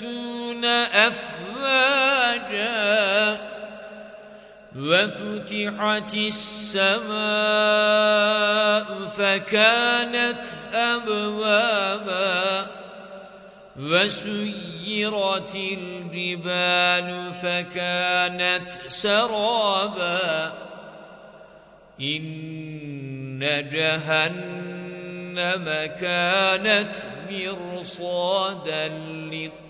فتأتون أفواجا وفتحت السماء فكانت أبوابا وسيرت الجبال فكانت سرابا إن جهنم كانت مرصادا للطاغين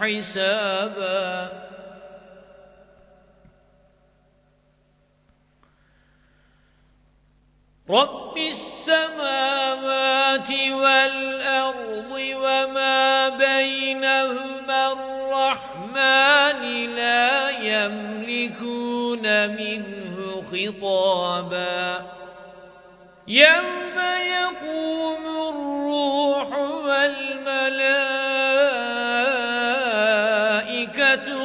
حسابا. رب السماوات والأرض وما بينهما الرحمن لا يملكون منه خطابا. يوم يقوم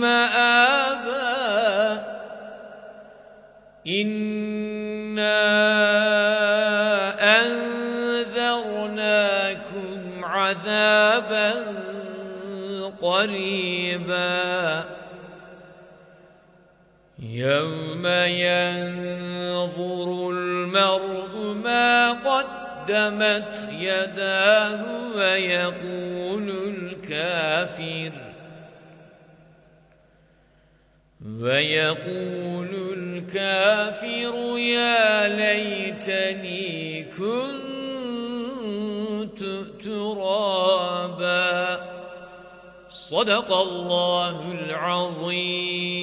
مآبا إِنَّا عذابا قريبا. يوم ينظر المرء ما قدمت يداه ويقول الكافر ويقول الكافر يا ليتني كنت ترابا. صدق الله العظيم.